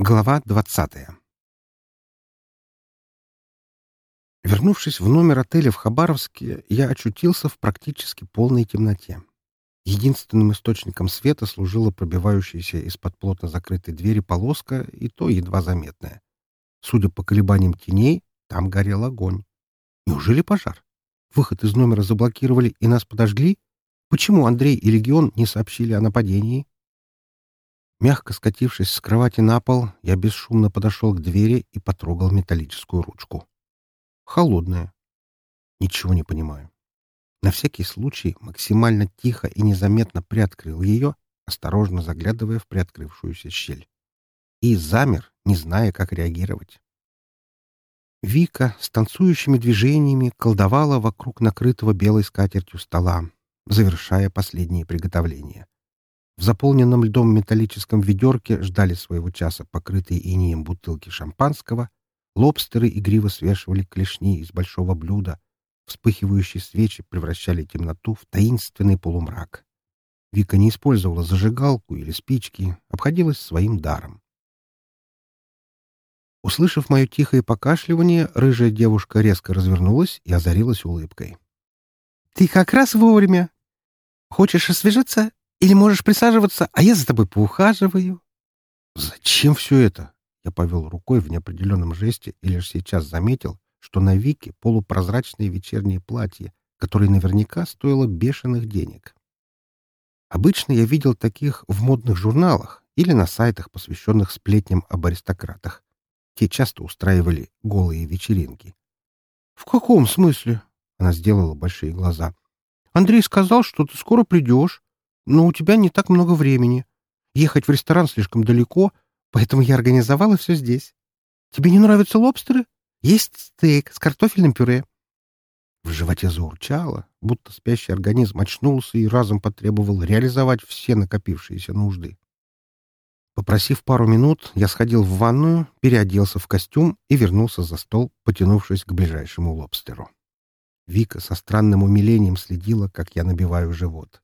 Глава двадцатая Вернувшись в номер отеля в Хабаровске, я очутился в практически полной темноте. Единственным источником света служила пробивающаяся из-под плотно закрытой двери полоска, и то едва заметная. Судя по колебаниям теней, там горел огонь. Неужели пожар? Выход из номера заблокировали и нас подожгли? Почему Андрей и Легион не сообщили о нападении? Мягко скатившись с кровати на пол, я бесшумно подошел к двери и потрогал металлическую ручку. Холодная. Ничего не понимаю. На всякий случай максимально тихо и незаметно приоткрыл ее, осторожно заглядывая в приоткрывшуюся щель. И замер, не зная, как реагировать. Вика с танцующими движениями колдовала вокруг накрытого белой скатертью стола, завершая последние приготовления. В заполненном льдом металлическом ведерке ждали своего часа покрытые инеем бутылки шампанского, лобстеры игриво свешивали клешни из большого блюда, вспыхивающие свечи превращали темноту в таинственный полумрак. Вика не использовала зажигалку или спички, обходилась своим даром. Услышав мое тихое покашливание, рыжая девушка резко развернулась и озарилась улыбкой. — Ты как раз вовремя. Хочешь освежиться? Или можешь присаживаться, а я за тобой поухаживаю. Зачем все это? Я повел рукой в неопределенном жесте и лишь сейчас заметил, что на Вике полупрозрачное вечернее платье, которое наверняка стоило бешеных денег. Обычно я видел таких в модных журналах или на сайтах, посвященных сплетням об аристократах. Те часто устраивали голые вечеринки. — В каком смысле? — она сделала большие глаза. — Андрей сказал, что ты скоро придешь. Но у тебя не так много времени. Ехать в ресторан слишком далеко, поэтому я организовала все здесь. Тебе не нравятся лобстеры? Есть стейк с картофельным пюре. В животе заурчало, будто спящий организм очнулся и разом потребовал реализовать все накопившиеся нужды. Попросив пару минут, я сходил в ванную, переоделся в костюм и вернулся за стол, потянувшись к ближайшему лобстеру. Вика со странным умилением следила, как я набиваю живот.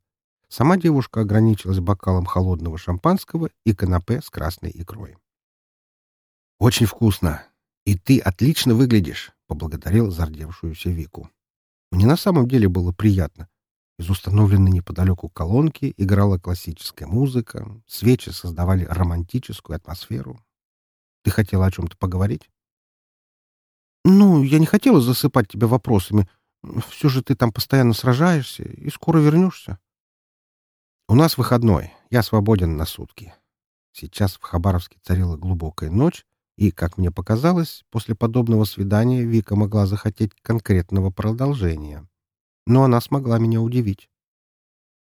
Сама девушка ограничилась бокалом холодного шампанского и канапе с красной икрой. «Очень вкусно. И ты отлично выглядишь», — поблагодарил зардевшуюся Вику. Мне на самом деле было приятно. Из установленной неподалеку колонки играла классическая музыка, свечи создавали романтическую атмосферу. Ты хотела о чем-то поговорить? «Ну, я не хотела засыпать тебя вопросами. Все же ты там постоянно сражаешься и скоро вернешься». У нас выходной. Я свободен на сутки. Сейчас в Хабаровске царила глубокая ночь, и, как мне показалось, после подобного свидания Вика могла захотеть конкретного продолжения. Но она смогла меня удивить.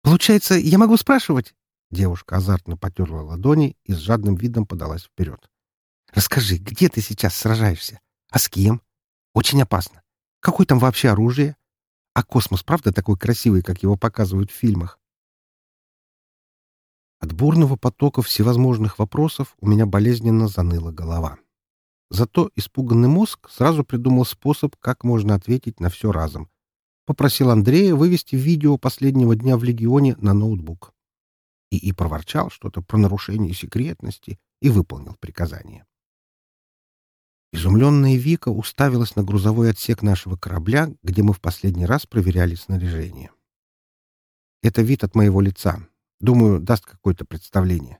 «Получается, я могу спрашивать?» Девушка азартно потерла ладони и с жадным видом подалась вперед. «Расскажи, где ты сейчас сражаешься? А с кем? Очень опасно. Какое там вообще оружие? А космос правда такой красивый, как его показывают в фильмах? От бурного потока всевозможных вопросов у меня болезненно заныла голова. Зато испуганный мозг сразу придумал способ, как можно ответить на все разом. Попросил Андрея вывести видео последнего дня в Легионе на ноутбук. И, и проворчал что-то про нарушение секретности и выполнил приказание. Изумленная Вика уставилась на грузовой отсек нашего корабля, где мы в последний раз проверяли снаряжение. Это вид от моего лица, Думаю, даст какое-то представление.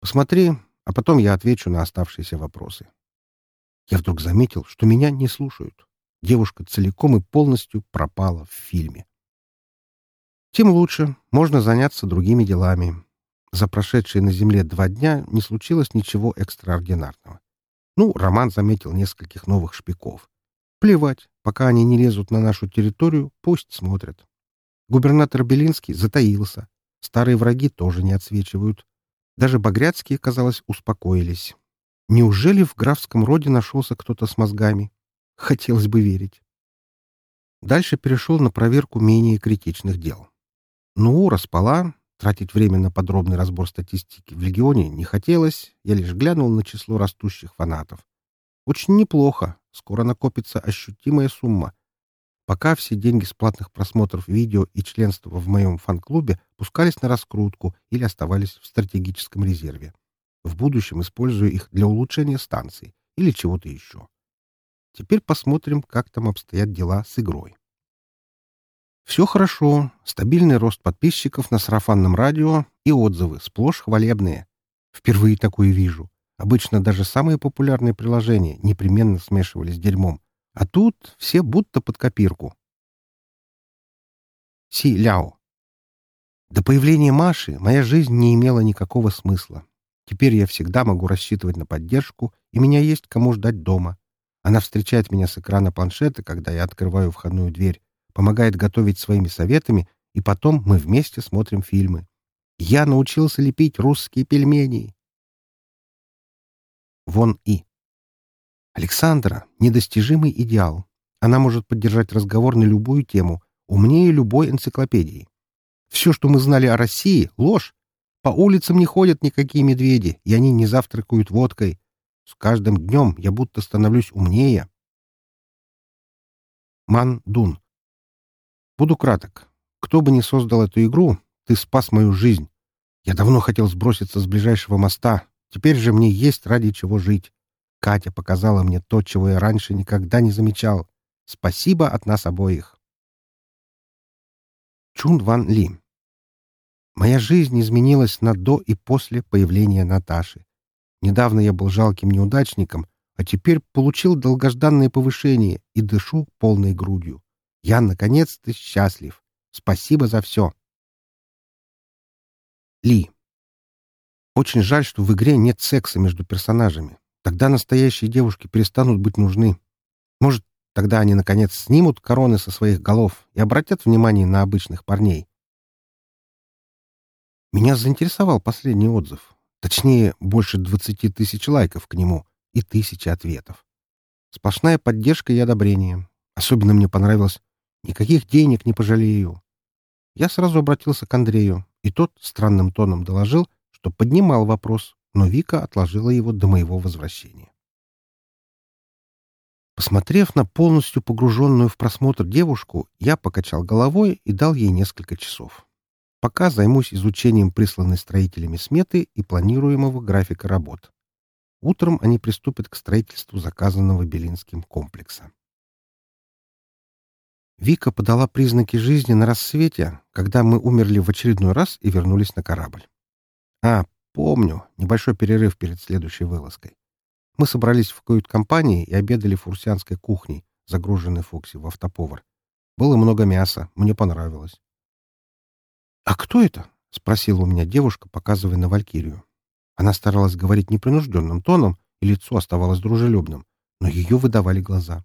Посмотри, а потом я отвечу на оставшиеся вопросы. Я вдруг заметил, что меня не слушают. Девушка целиком и полностью пропала в фильме. Тем лучше, можно заняться другими делами. За прошедшие на Земле два дня не случилось ничего экстраординарного. Ну, Роман заметил нескольких новых шпиков. Плевать, пока они не лезут на нашу территорию, пусть смотрят. Губернатор Белинский затаился, Старые враги тоже не отсвечивают. Даже багряцкие, казалось, успокоились. Неужели в графском роде нашелся кто-то с мозгами? Хотелось бы верить. Дальше перешел на проверку менее критичных дел. Ну, распала, тратить время на подробный разбор статистики в Легионе не хотелось, я лишь глянул на число растущих фанатов. Очень неплохо, скоро накопится ощутимая сумма, Пока все деньги с платных просмотров видео и членства в моем фан-клубе пускались на раскрутку или оставались в стратегическом резерве. в будущем используя их для улучшения станции или чего-то еще. Теперь посмотрим, как там обстоят дела с игрой. Все хорошо, стабильный рост подписчиков на сарафанном радио и отзывы, сплошь хвалебные. Впервые такое вижу. Обычно даже самые популярные приложения непременно смешивались с дерьмом. А тут все будто под копирку. Си Ляо. До появления Маши моя жизнь не имела никакого смысла. Теперь я всегда могу рассчитывать на поддержку, и меня есть кому ждать дома. Она встречает меня с экрана планшета, когда я открываю входную дверь, помогает готовить своими советами, и потом мы вместе смотрим фильмы. Я научился лепить русские пельмени. Вон И. Александра — недостижимый идеал. Она может поддержать разговор на любую тему, умнее любой энциклопедии. Все, что мы знали о России — ложь. По улицам не ходят никакие медведи, и они не завтракают водкой. С каждым днем я будто становлюсь умнее. Ман Дун. Буду краток. Кто бы ни создал эту игру, ты спас мою жизнь. Я давно хотел сброситься с ближайшего моста. Теперь же мне есть ради чего жить. Катя показала мне то, чего я раньше никогда не замечал. Спасибо от нас обоих. Чун Ван Ли. Моя жизнь изменилась на до и после появления Наташи. Недавно я был жалким неудачником, а теперь получил долгожданное повышение и дышу полной грудью. Я, наконец-то, счастлив. Спасибо за все. Ли. Очень жаль, что в игре нет секса между персонажами. Тогда настоящие девушки перестанут быть нужны. Может, тогда они, наконец, снимут короны со своих голов и обратят внимание на обычных парней. Меня заинтересовал последний отзыв. Точнее, больше 20 тысяч лайков к нему и тысячи ответов. Сплошная поддержка и одобрение. Особенно мне понравилось «Никаких денег не пожалею». Я сразу обратился к Андрею, и тот странным тоном доложил, что поднимал вопрос, но Вика отложила его до моего возвращения. Посмотрев на полностью погруженную в просмотр девушку, я покачал головой и дал ей несколько часов. Пока займусь изучением присланной строителями сметы и планируемого графика работ. Утром они приступят к строительству заказанного Белинским комплекса. Вика подала признаки жизни на рассвете, когда мы умерли в очередной раз и вернулись на корабль. А, помню, небольшой перерыв перед следующей вылазкой. Мы собрались в кают-компании и обедали фурсианской кухней, загруженной Фокси в автоповар. Было много мяса, мне понравилось. «А кто это?» — спросила у меня девушка, показывая на Валькирию. Она старалась говорить непринужденным тоном, и лицо оставалось дружелюбным, но ее выдавали глаза.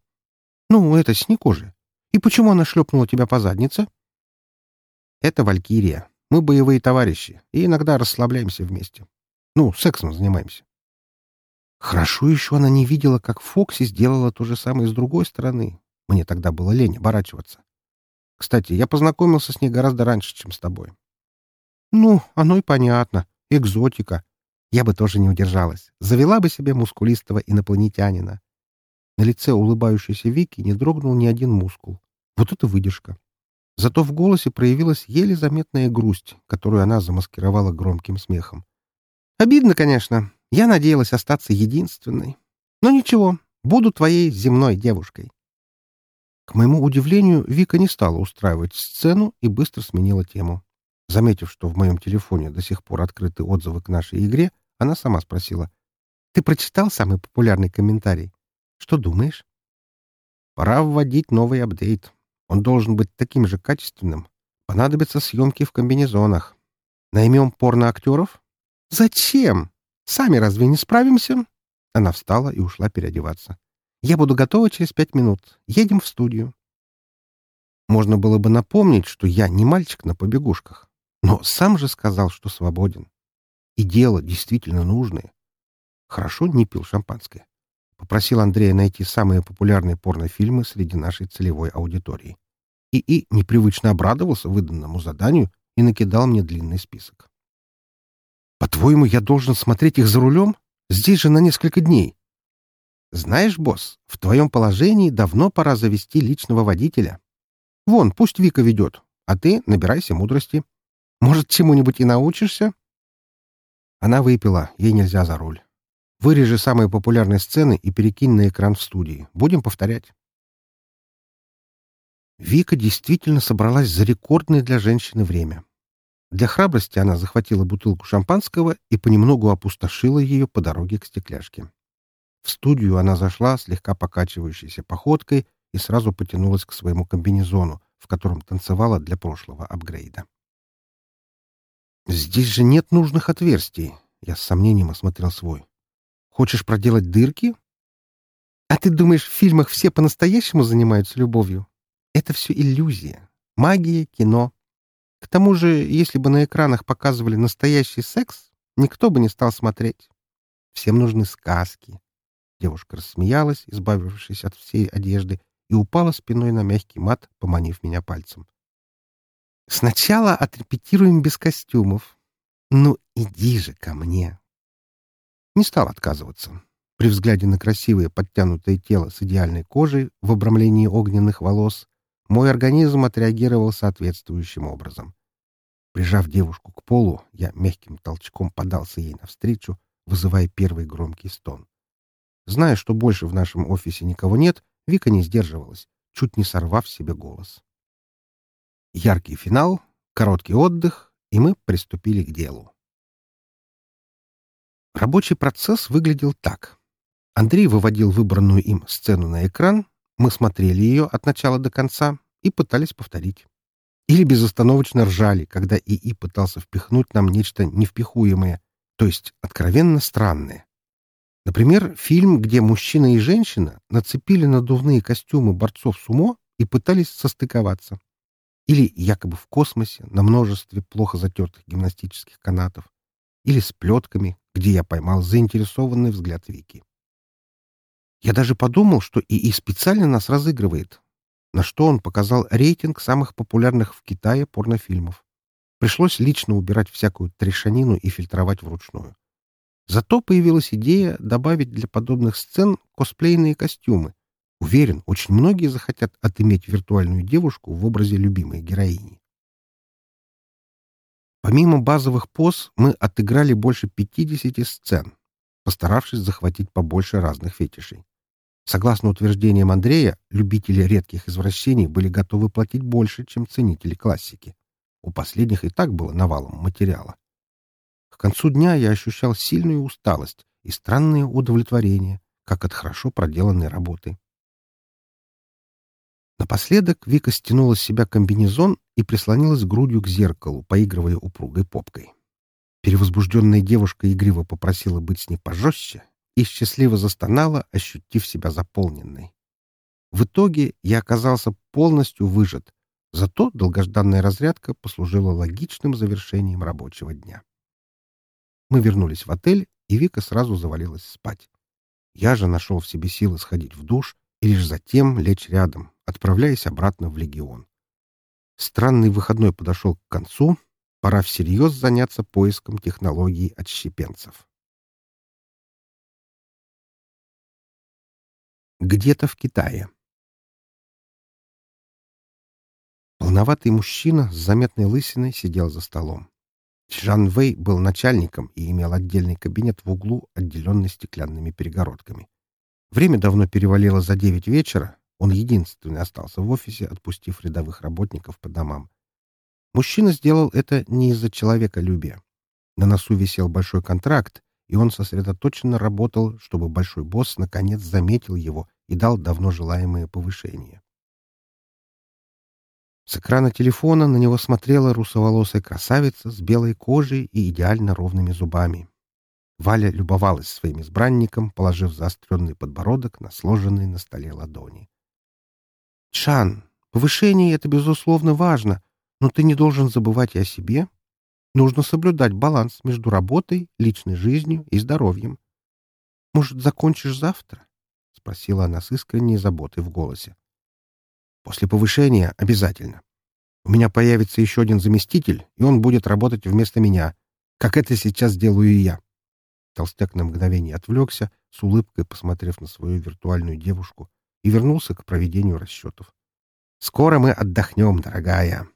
«Ну, это Сникожи. И почему она шлепнула тебя по заднице?» «Это Валькирия. Мы боевые товарищи, и иногда расслабляемся вместе. Ну, сексом занимаемся». Хорошо еще она не видела, как Фокси сделала то же самое с другой стороны. Мне тогда было лень оборачиваться. Кстати, я познакомился с ней гораздо раньше, чем с тобой. Ну, оно и понятно. Экзотика. Я бы тоже не удержалась. Завела бы себе мускулистого инопланетянина. На лице улыбающейся Вики не дрогнул ни один мускул. Вот это выдержка. Зато в голосе проявилась еле заметная грусть, которую она замаскировала громким смехом. Обидно, конечно. Я надеялась остаться единственной. Но ничего, буду твоей земной девушкой. К моему удивлению, Вика не стала устраивать сцену и быстро сменила тему. Заметив, что в моем телефоне до сих пор открыты отзывы к нашей игре, она сама спросила. «Ты прочитал самый популярный комментарий? Что думаешь?» «Пора вводить новый апдейт. Он должен быть таким же качественным. Понадобятся съемки в комбинезонах. Наймем порноактеров?» «Зачем? Сами разве не справимся?» Она встала и ушла переодеваться. Я буду готова через пять минут. Едем в студию. Можно было бы напомнить, что я не мальчик на побегушках, но сам же сказал, что свободен. И дело действительно нужное. Хорошо не пил шампанское. Попросил Андрея найти самые популярные порнофильмы среди нашей целевой аудитории. И И непривычно обрадовался выданному заданию и накидал мне длинный список. «По-твоему, я должен смотреть их за рулем? Здесь же на несколько дней. Знаешь, босс, в твоем положении давно пора завести личного водителя. Вон, пусть Вика ведет, а ты набирайся мудрости. Может, чему-нибудь и научишься? Она выпила, ей нельзя за руль. Вырежи самые популярные сцены и перекинь на экран в студии. Будем повторять. Вика действительно собралась за рекордное для женщины время. Для храбрости она захватила бутылку шампанского и понемногу опустошила ее по дороге к стекляшке. В студию она зашла слегка покачивающейся походкой и сразу потянулась к своему комбинезону, в котором танцевала для прошлого апгрейда. «Здесь же нет нужных отверстий», — я с сомнением осмотрел свой. «Хочешь проделать дырки?» «А ты думаешь, в фильмах все по-настоящему занимаются любовью? Это все иллюзия. Магия, кино. К тому же, если бы на экранах показывали настоящий секс, никто бы не стал смотреть. Всем нужны сказки». Девушка рассмеялась, избавившись от всей одежды, и упала спиной на мягкий мат, поманив меня пальцем. «Сначала отрепетируем без костюмов. Ну, иди же ко мне!» Не стал отказываться. При взгляде на красивое подтянутое тело с идеальной кожей в обрамлении огненных волос мой организм отреагировал соответствующим образом. Прижав девушку к полу, я мягким толчком подался ей навстречу, вызывая первый громкий стон. Зная, что больше в нашем офисе никого нет, Вика не сдерживалась, чуть не сорвав себе голос. Яркий финал, короткий отдых, и мы приступили к делу. Рабочий процесс выглядел так. Андрей выводил выбранную им сцену на экран, мы смотрели ее от начала до конца и пытались повторить. Или безостановочно ржали, когда ИИ пытался впихнуть нам нечто невпихуемое, то есть откровенно странное. Например, фильм, где мужчина и женщина нацепили надувные костюмы борцов сумо и пытались состыковаться. Или якобы в космосе на множестве плохо затертых гимнастических канатов. Или с плетками, где я поймал заинтересованный взгляд Вики. Я даже подумал, что ИИ специально нас разыгрывает, на что он показал рейтинг самых популярных в Китае порнофильмов. Пришлось лично убирать всякую трешанину и фильтровать вручную. Зато появилась идея добавить для подобных сцен косплейные костюмы. Уверен, очень многие захотят отыметь виртуальную девушку в образе любимой героини. Помимо базовых поз, мы отыграли больше 50 сцен, постаравшись захватить побольше разных фетишей. Согласно утверждениям Андрея, любители редких извращений были готовы платить больше, чем ценители классики. У последних и так было навалом материала. К концу дня я ощущал сильную усталость и странное удовлетворение, как от хорошо проделанной работы. Напоследок Вика стянула с себя комбинезон и прислонилась грудью к зеркалу, поигрывая упругой попкой. Перевозбужденная девушка игриво попросила быть с ней пожестче и счастливо застонала, ощутив себя заполненной. В итоге я оказался полностью выжат, зато долгожданная разрядка послужила логичным завершением рабочего дня. Мы вернулись в отель, и Вика сразу завалилась спать. Я же нашел в себе силы сходить в душ и лишь затем лечь рядом, отправляясь обратно в легион. Странный выходной подошел к концу, пора всерьез заняться поиском технологий отщепенцев. Где-то в Китае. Полноватый мужчина с заметной лысиной сидел за столом. Чжан Вэй был начальником и имел отдельный кабинет в углу, отделенный стеклянными перегородками. Время давно перевалило за девять вечера, он единственный остался в офисе, отпустив рядовых работников по домам. Мужчина сделал это не из-за человеколюбия. На носу висел большой контракт, и он сосредоточенно работал, чтобы большой босс наконец заметил его и дал давно желаемое повышение. С экрана телефона на него смотрела русоволосая красавица с белой кожей и идеально ровными зубами. Валя любовалась своим избранником, положив заостренный подбородок на сложенные на столе ладони. Чан, повышение — это, безусловно, важно, но ты не должен забывать и о себе. Нужно соблюдать баланс между работой, личной жизнью и здоровьем. Может, закончишь завтра? — спросила она с искренней заботой в голосе. После повышения обязательно. У меня появится еще один заместитель, и он будет работать вместо меня, как это сейчас делаю я. Толстяк на мгновение отвлекся, с улыбкой посмотрев на свою виртуальную девушку, и вернулся к проведению расчетов. «Скоро мы отдохнем, дорогая!»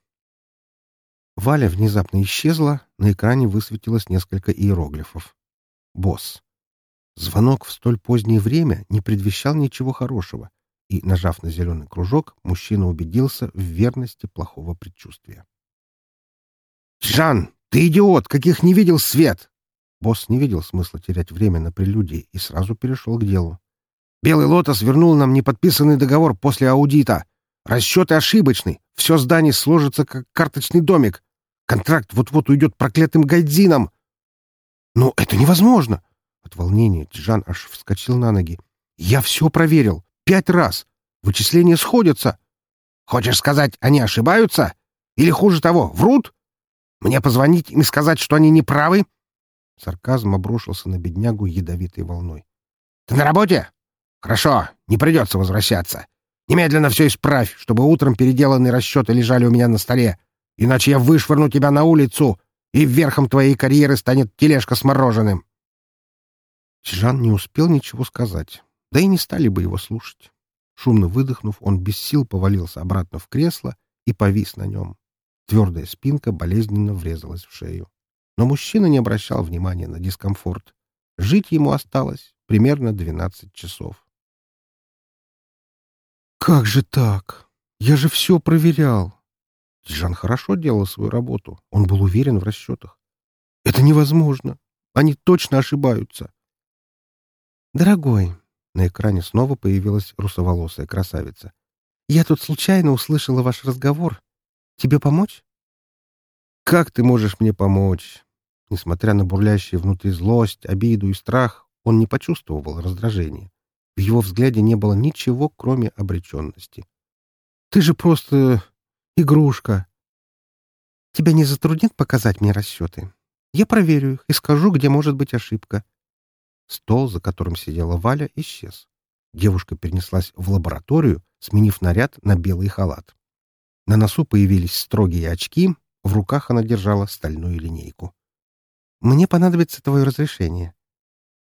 Валя внезапно исчезла, на экране высветилось несколько иероглифов. «Босс». Звонок в столь позднее время не предвещал ничего хорошего, и, нажав на зеленый кружок, мужчина убедился в верности плохого предчувствия. «Жан, ты идиот! Каких не видел свет!» Босс не видел смысла терять время на прелюдии и сразу перешел к делу. «Белый лотос вернул нам неподписанный договор после аудита. Расчеты ошибочны. Все здание сложится как карточный домик. Контракт вот-вот уйдет проклятым гайдзином. Но это невозможно. От волнения Джан аж вскочил на ноги. Я все проверил. Пять раз. Вычисления сходятся. Хочешь сказать, они ошибаются? Или хуже того, врут? Мне позвонить им и сказать, что они не правы? Сарказм обрушился на беднягу ядовитой волной. Ты на работе? Хорошо, не придется возвращаться. Немедленно все исправь, чтобы утром переделанные расчеты лежали у меня на столе. Иначе я вышвырну тебя на улицу, и верхом твоей карьеры станет тележка с мороженым. Чжан не успел ничего сказать, да и не стали бы его слушать. Шумно выдохнув, он без сил повалился обратно в кресло и повис на нем. Твердая спинка болезненно врезалась в шею. Но мужчина не обращал внимания на дискомфорт. Жить ему осталось примерно 12 часов. «Как же так? Я же все проверял!» Жан хорошо делал свою работу. Он был уверен в расчетах. «Это невозможно. Они точно ошибаются». «Дорогой!» На экране снова появилась русоволосая красавица. «Я тут случайно услышала ваш разговор. Тебе помочь?» «Как ты можешь мне помочь?» Несмотря на бурлящие внутри злость, обиду и страх, он не почувствовал раздражения. В его взгляде не было ничего, кроме обреченности. «Ты же просто игрушка!» «Тебя не затруднит показать мне расчеты? Я проверю их и скажу, где может быть ошибка». Стол, за которым сидела Валя, исчез. Девушка перенеслась в лабораторию, сменив наряд на белый халат. На носу появились строгие очки, в руках она держала стальную линейку. «Мне понадобится твое разрешение».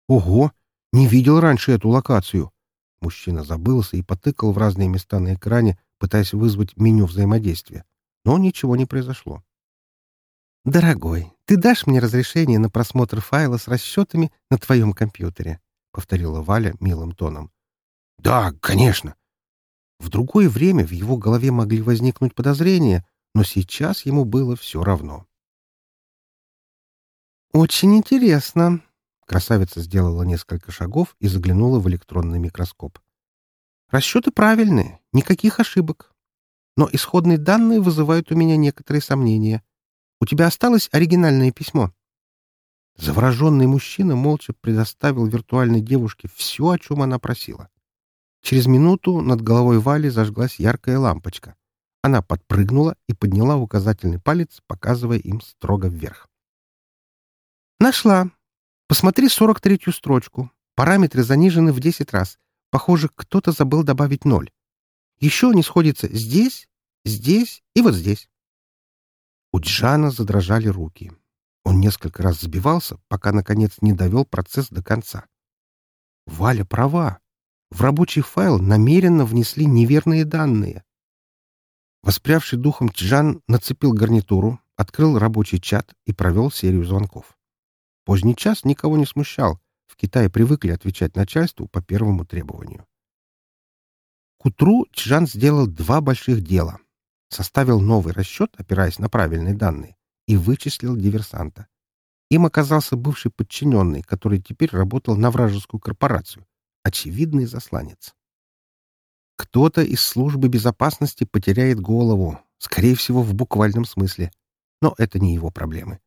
«Ого! Не видел раньше эту локацию. Мужчина забылся и потыкал в разные места на экране, пытаясь вызвать меню взаимодействия. Но ничего не произошло. «Дорогой, ты дашь мне разрешение на просмотр файла с расчетами на твоем компьютере?» — повторила Валя милым тоном. «Да, конечно». В другое время в его голове могли возникнуть подозрения, но сейчас ему было все равно. «Очень интересно», Красавица сделала несколько шагов и заглянула в электронный микроскоп. Расчеты правильные, никаких ошибок. Но исходные данные вызывают у меня некоторые сомнения. У тебя осталось оригинальное письмо? Завороженный мужчина молча предоставил виртуальной девушке все, о чем она просила. Через минуту над головой Вали зажглась яркая лампочка. Она подпрыгнула и подняла указательный палец, показывая им строго вверх. «Нашла!» Посмотри 43-ю строчку. Параметры занижены в 10 раз. Похоже, кто-то забыл добавить ноль. Еще не сходится здесь, здесь и вот здесь. У Джана задрожали руки. Он несколько раз сбивался, пока, наконец, не довел процесс до конца. Валя права. В рабочий файл намеренно внесли неверные данные. Воспрявший духом Джан нацепил гарнитуру, открыл рабочий чат и провел серию звонков. Поздний час никого не смущал. В Китае привыкли отвечать начальству по первому требованию. К утру Чжан сделал два больших дела. Составил новый расчет, опираясь на правильные данные, и вычислил диверсанта. Им оказался бывший подчиненный, который теперь работал на вражескую корпорацию. Очевидный засланец. Кто-то из службы безопасности потеряет голову, скорее всего, в буквальном смысле. Но это не его проблемы.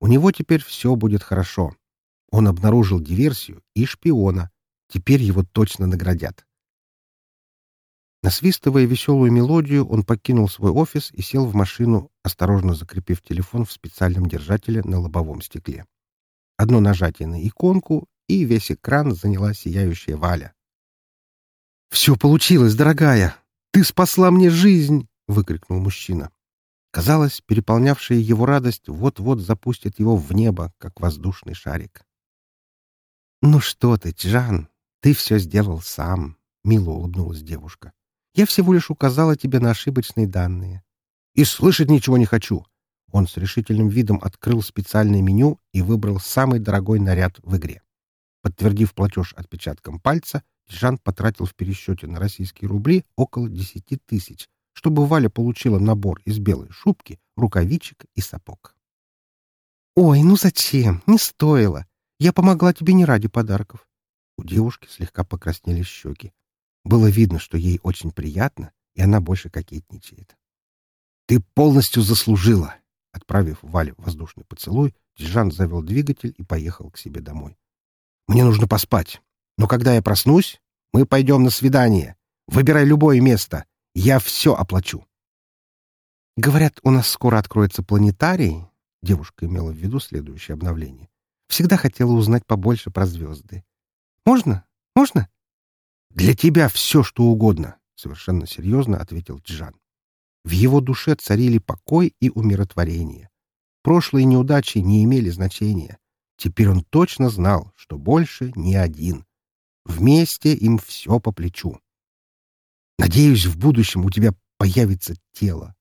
У него теперь все будет хорошо. Он обнаружил диверсию и шпиона. Теперь его точно наградят. Насвистывая веселую мелодию, он покинул свой офис и сел в машину, осторожно закрепив телефон в специальном держателе на лобовом стекле. Одно нажатие на иконку, и весь экран заняла сияющая Валя. «Все получилось, дорогая! Ты спасла мне жизнь!» — выкрикнул мужчина. Казалось, переполнявшая его радость вот-вот запустит его в небо, как воздушный шарик. «Ну что ты, Джан, ты все сделал сам», — мило улыбнулась девушка. «Я всего лишь указала тебе на ошибочные данные». «И слышать ничего не хочу. Он с решительным видом открыл специальное меню и выбрал самый дорогой наряд в игре. Подтвердив платеж отпечатком пальца, Жан потратил в пересчете на российские рубли около десяти тысяч, чтобы Валя получила набор из белой шубки, рукавичек и сапог. «Ой, ну зачем? Не стоило. Я помогла тебе не ради подарков». У девушки слегка покраснели щеки. Было видно, что ей очень приятно, и она больше кокетничает. «Ты полностью заслужила!» Отправив Вале воздушный поцелуй, Джан завел двигатель и поехал к себе домой. «Мне нужно поспать. Но когда я проснусь, мы пойдем на свидание. Выбирай любое место. Я все оплачу». «Говорят, у нас скоро откроется планетарий», — девушка имела в виду следующее обновление. «Всегда хотела узнать побольше про звезды. Можно? Можно?» «Для тебя все, что угодно», — совершенно серьезно ответил Джан. В его душе царили покой и умиротворение. Прошлые неудачи не имели значения. Теперь он точно знал, что больше не один. Вместе им все по плечу. Надеюсь, в будущем у тебя появится тело.